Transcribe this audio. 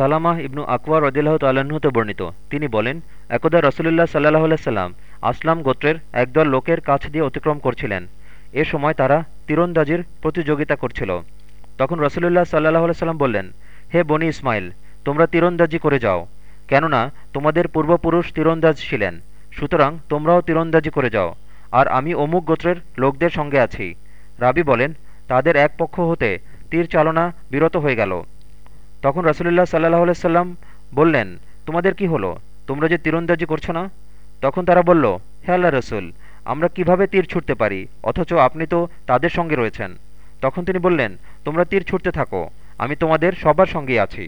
সালামাহ ইবনু আকওয়া রদিল্লাহ তাল্লাহ্নতে বর্ণিত। তিনি বলেন, একদা রসুলুল্লাহ সাল্লাহ সাল্লাম আসলাম গোত্রের একদল লোকের কাছ দিয়ে অতিক্রম করছিলেন। এ সময় তারা তীরন্দাজির প্রতিযোগিতা করছিল। তখন রসুলুল্লাহ সাল্লাহ সাল্লাম বললেন, হে বনি ইসমাইল, তোমরা তীরন্দাজি করে যাও, কেননা তোমাদের পূর্বপুরুষ তীরন্দাজ ছিলেন সুতরাং তোমরাও তীরন্দাজি করে যাও, আর আমি অমুক গোত্রের লোকদের সঙ্গে আছি। রাবি বলেন, তাদের এক পক্ষ হতে তীর চালনা বিরত হয়ে গেল। তখন রসুলুল্লাহ সাল্লাহ সাল্লাম বললেন, তোমাদের কি হলো? তোমরা যে তীরন্দাজি করছ না? তখন তারা বলল, হে আল্লাহ রসুল, আমরা কীভাবে তীর ছুটতে পারি? অথচ আপনি তো তাদের সঙ্গে রয়েছেন। তখন তিনি বললেন, তোমরা তীর ছুটতে থাকো, আমি তোমাদের সবার সঙ্গেই আছি।